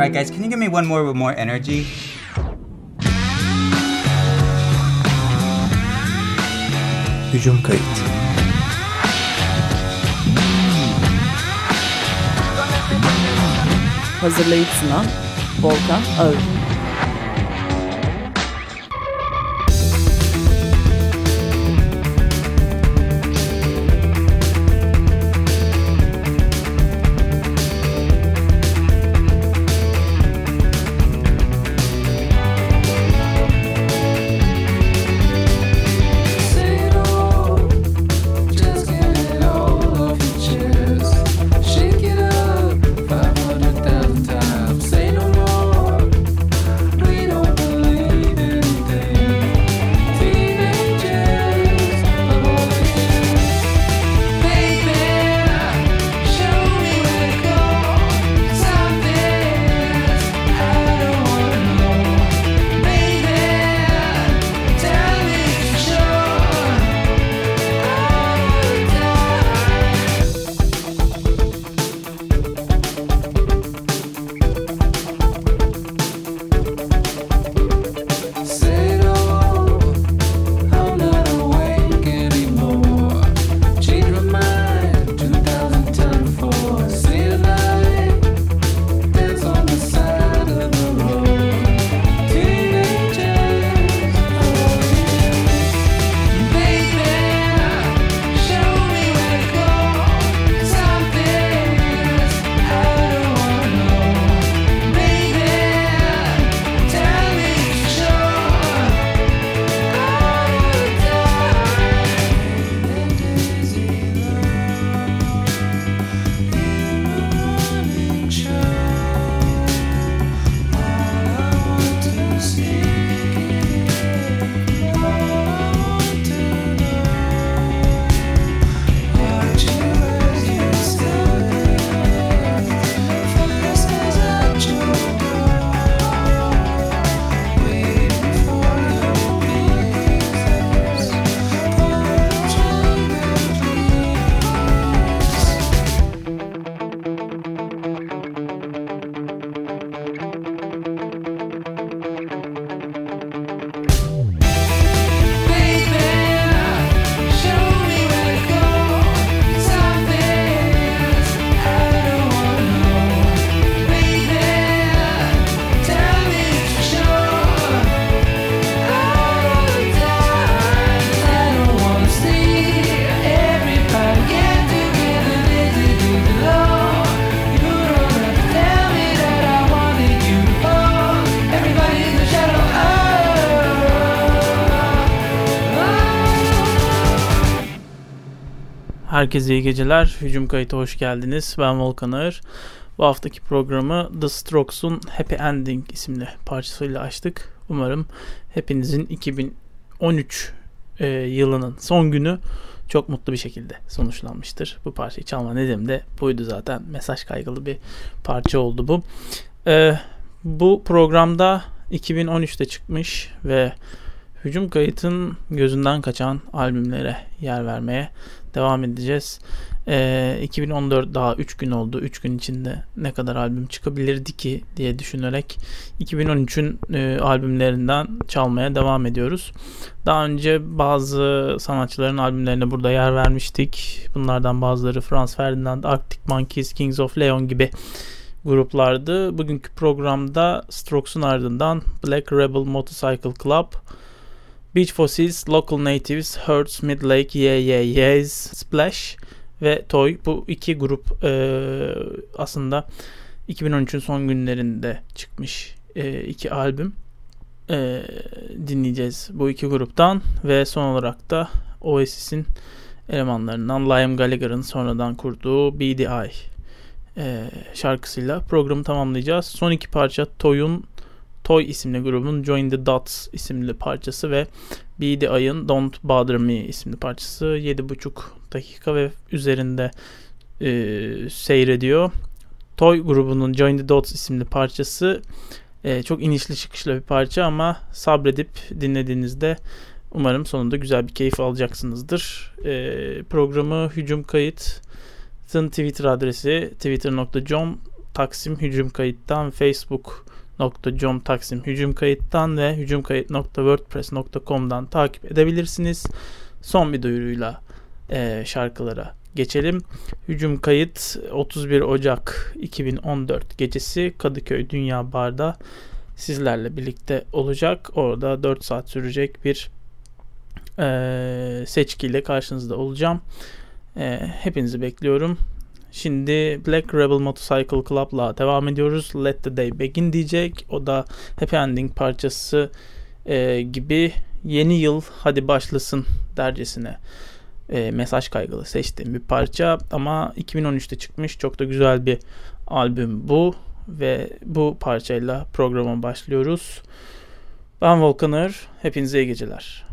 Alright guys, can you give me one more with more energy? Hücum kayıt. Hazırlayıp sunan Volkan Ağır. Herkese iyi geceler. Hücum kayıtı hoş geldiniz. Ben Volkan Ağır. Bu haftaki programı The Strokes'un Happy Ending isimli parçasıyla açtık. Umarım hepinizin 2013 e, yılının son günü çok mutlu bir şekilde sonuçlanmıştır. Bu parçayı çalma nedenim de buydu zaten. Mesaj kaygılı bir parça oldu bu. E, bu programda 2013'te çıkmış ve Hücum Kayıt'ın gözünden kaçan albümlere yer vermeye devam edeceğiz. Ee, 2014 daha 3 gün oldu. 3 gün içinde ne kadar albüm çıkabilirdi ki diye düşünerek 2013'ün e, albümlerinden çalmaya devam ediyoruz. Daha önce bazı sanatçıların albümlerine burada yer vermiştik. Bunlardan bazıları Franz Ferdinand, Arctic Monkeys, Kings of Leon gibi gruplardı. Bugünkü programda Strokes'un ardından Black Rebel Motorcycle Club, Beach Fossils, Local Natives, Hertz, Midlake, Yeah Yeah Yeahs, Splash ve Toy. Bu iki grup e, aslında 2013'ün son günlerinde çıkmış e, iki albüm e, dinleyeceğiz bu iki gruptan ve son olarak da Oasis'in elemanlarından Liam Gallagher'ın sonradan kurduğu BDI e, şarkısıyla programı tamamlayacağız. Son iki parça Toy'un Toy isimli grubun Join the Dots isimli parçası ve Eye'ın Don't Bother Me isimli parçası 7,5 dakika ve üzerinde e, seyrediyor. Toy grubunun Join the Dots isimli parçası e, çok inişli çıkışlı bir parça ama sabredip dinlediğinizde umarım sonunda güzel bir keyif alacaksınızdır. E, programı Hücum Kayıt'ın Twitter adresi twitter.com Taksim Hücum Kayıt'tan Facebook.com Taksim Hücum Kayıt'tan ve hücumkayıt.wordpress.com'dan takip edebilirsiniz. Son bir duyuruyla e, şarkılara geçelim. Hücum Kayıt 31 Ocak 2014 gecesi Kadıköy Dünya Bar'da sizlerle birlikte olacak. Orada 4 saat sürecek bir e, seçkiyle karşınızda olacağım. E, hepinizi bekliyorum. Şimdi Black Rebel Motorcycle Club'la devam ediyoruz. Let the Day Begin diyecek. O da Happy Ending parçası e, gibi yeni yıl hadi başlasın dercesine e, mesaj kaygılı seçtiğim bir parça ama 2013'te çıkmış çok da güzel bir albüm bu ve bu parçayla programa başlıyoruz. Ben Volkanır, hepinize iyi geceler.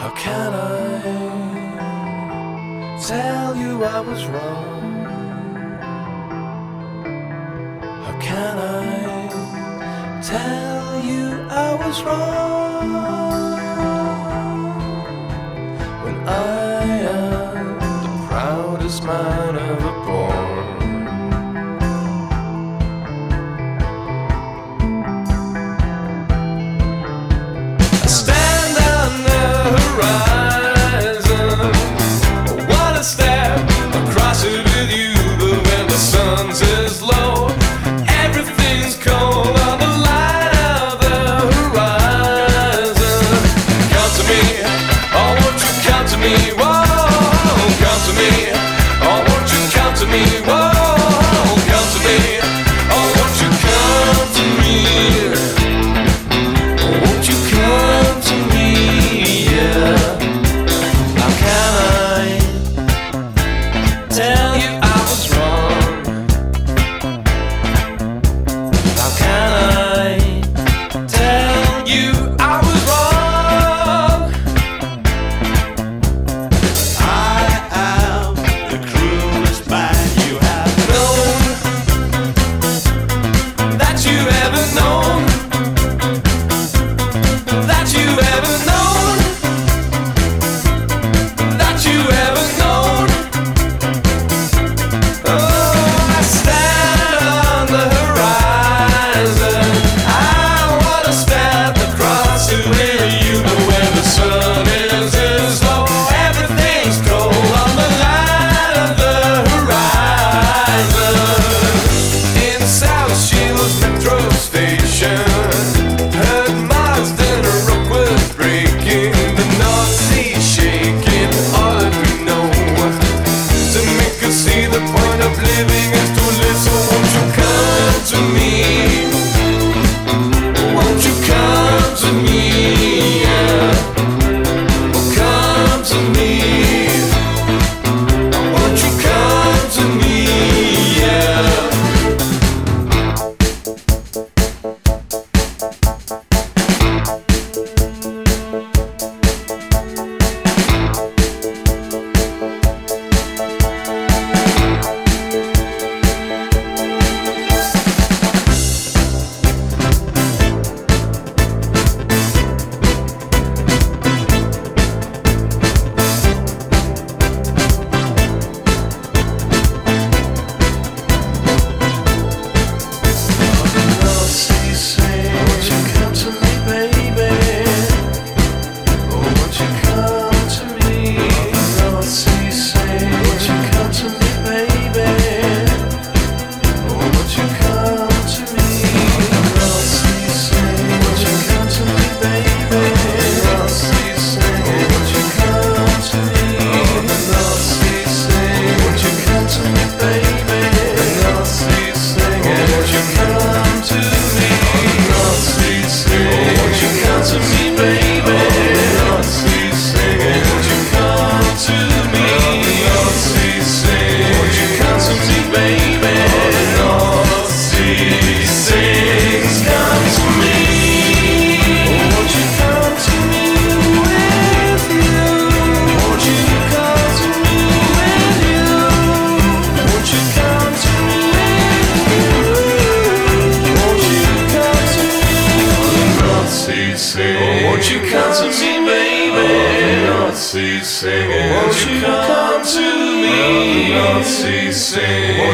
How can I tell you I was wrong? How can I tell you I was wrong?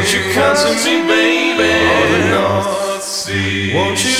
Won't you come to me, baby? Or the North Sea. Won't you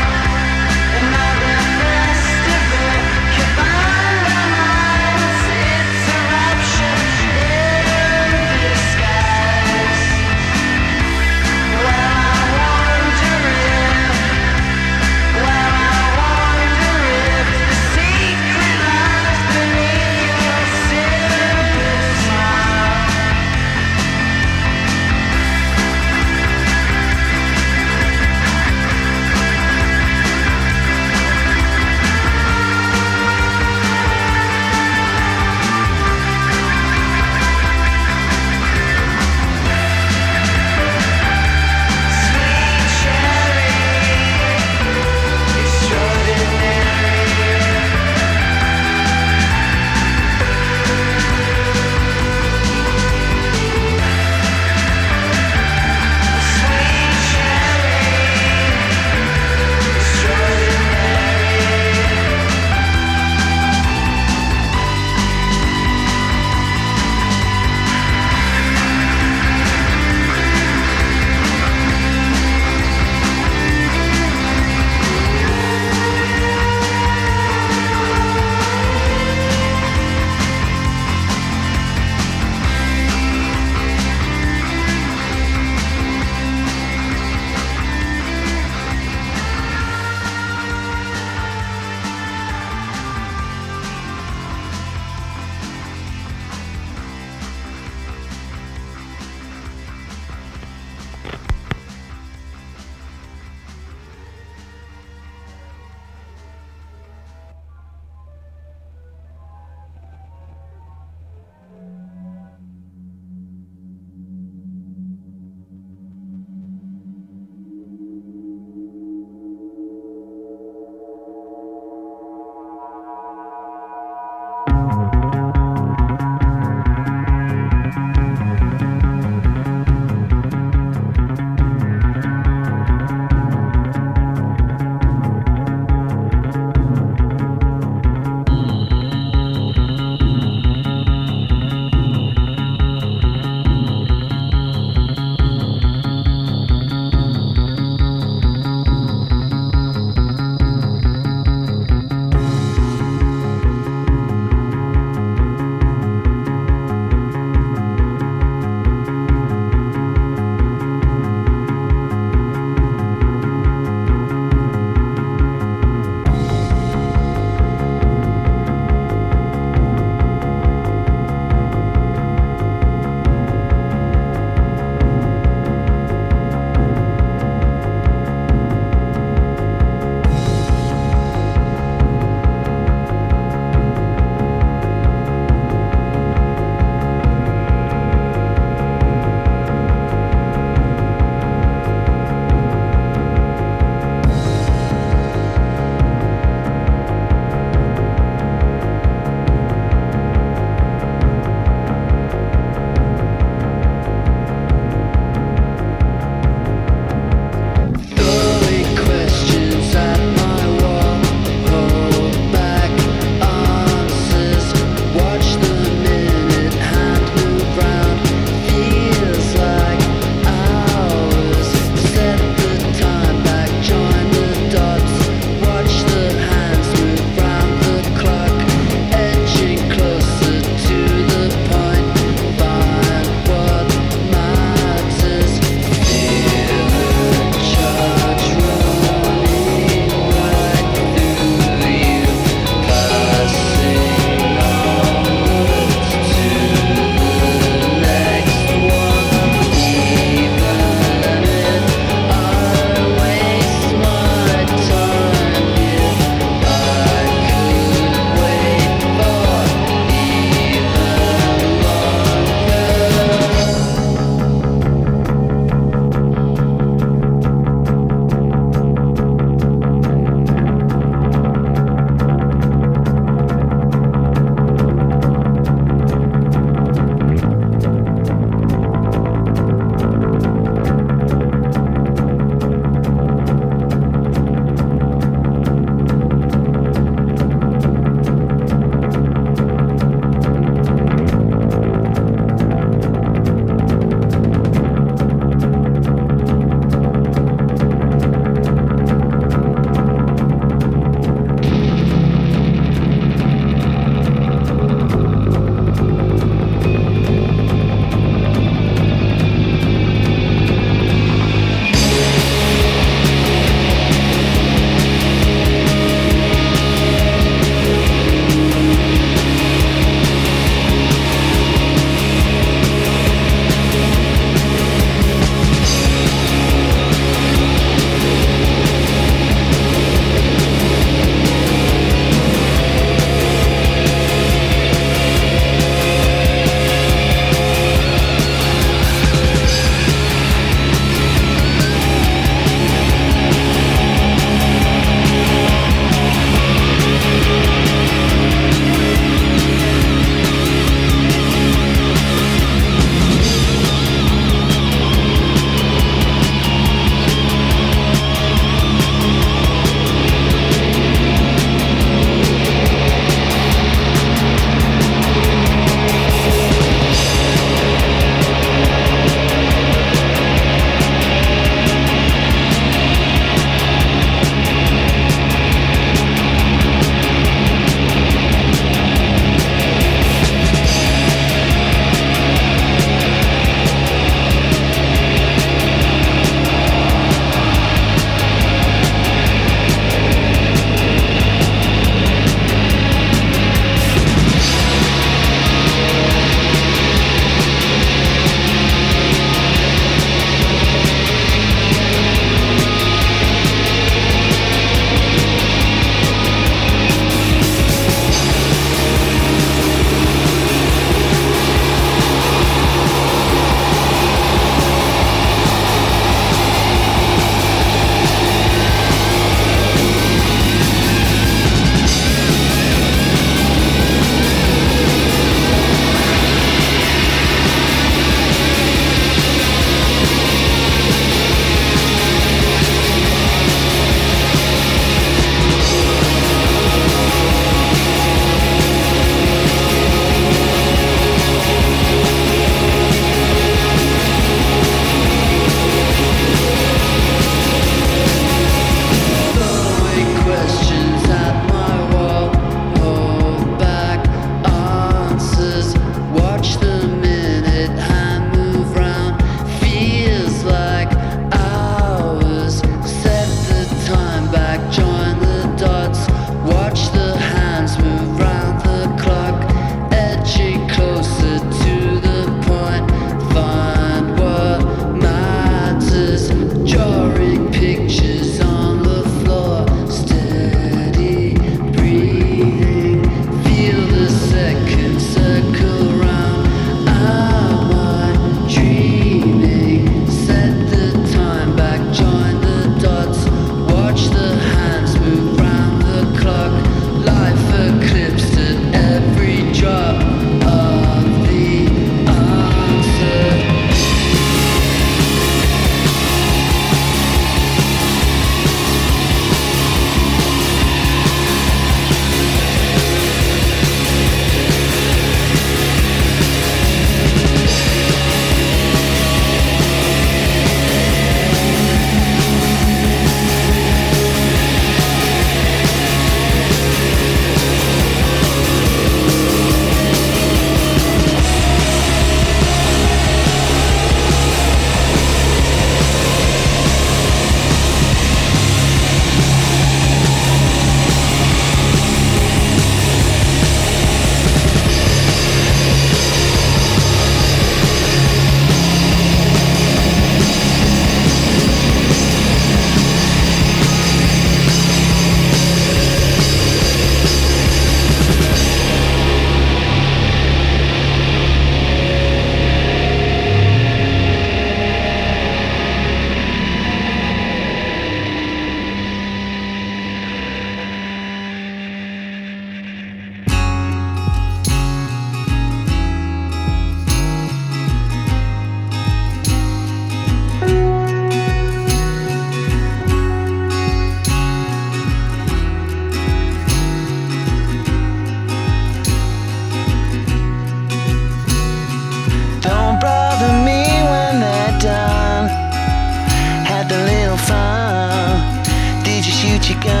you go.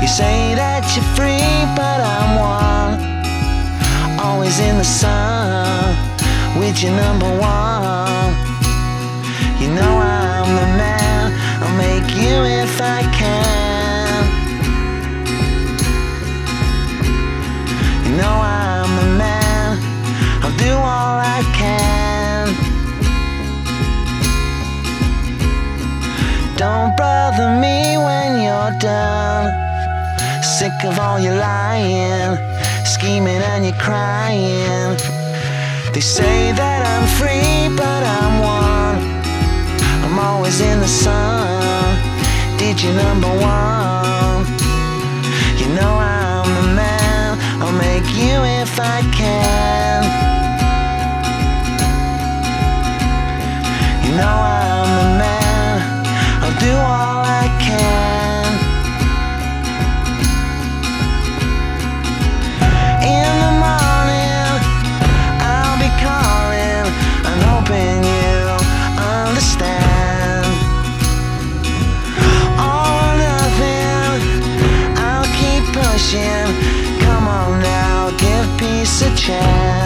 You say that you're free, but I'm one. Always in the sun with your number one. You know I'm the man. I'll make you if I can. You know I'm bother me when you're done. Sick of all your lying, scheming and you're crying. They say that I'm free, but I'm one. I'm always in the sun. Did you number one? You know I'm the man. I'll make you if I can. You know I'm the man. Yeah.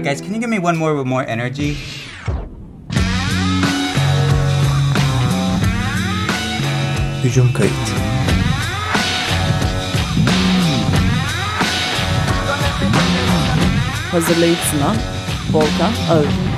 Alright, guys, can you give me one more with more energy? Hücum kayıt. Hazırlayıp sunan Volkan Ağır.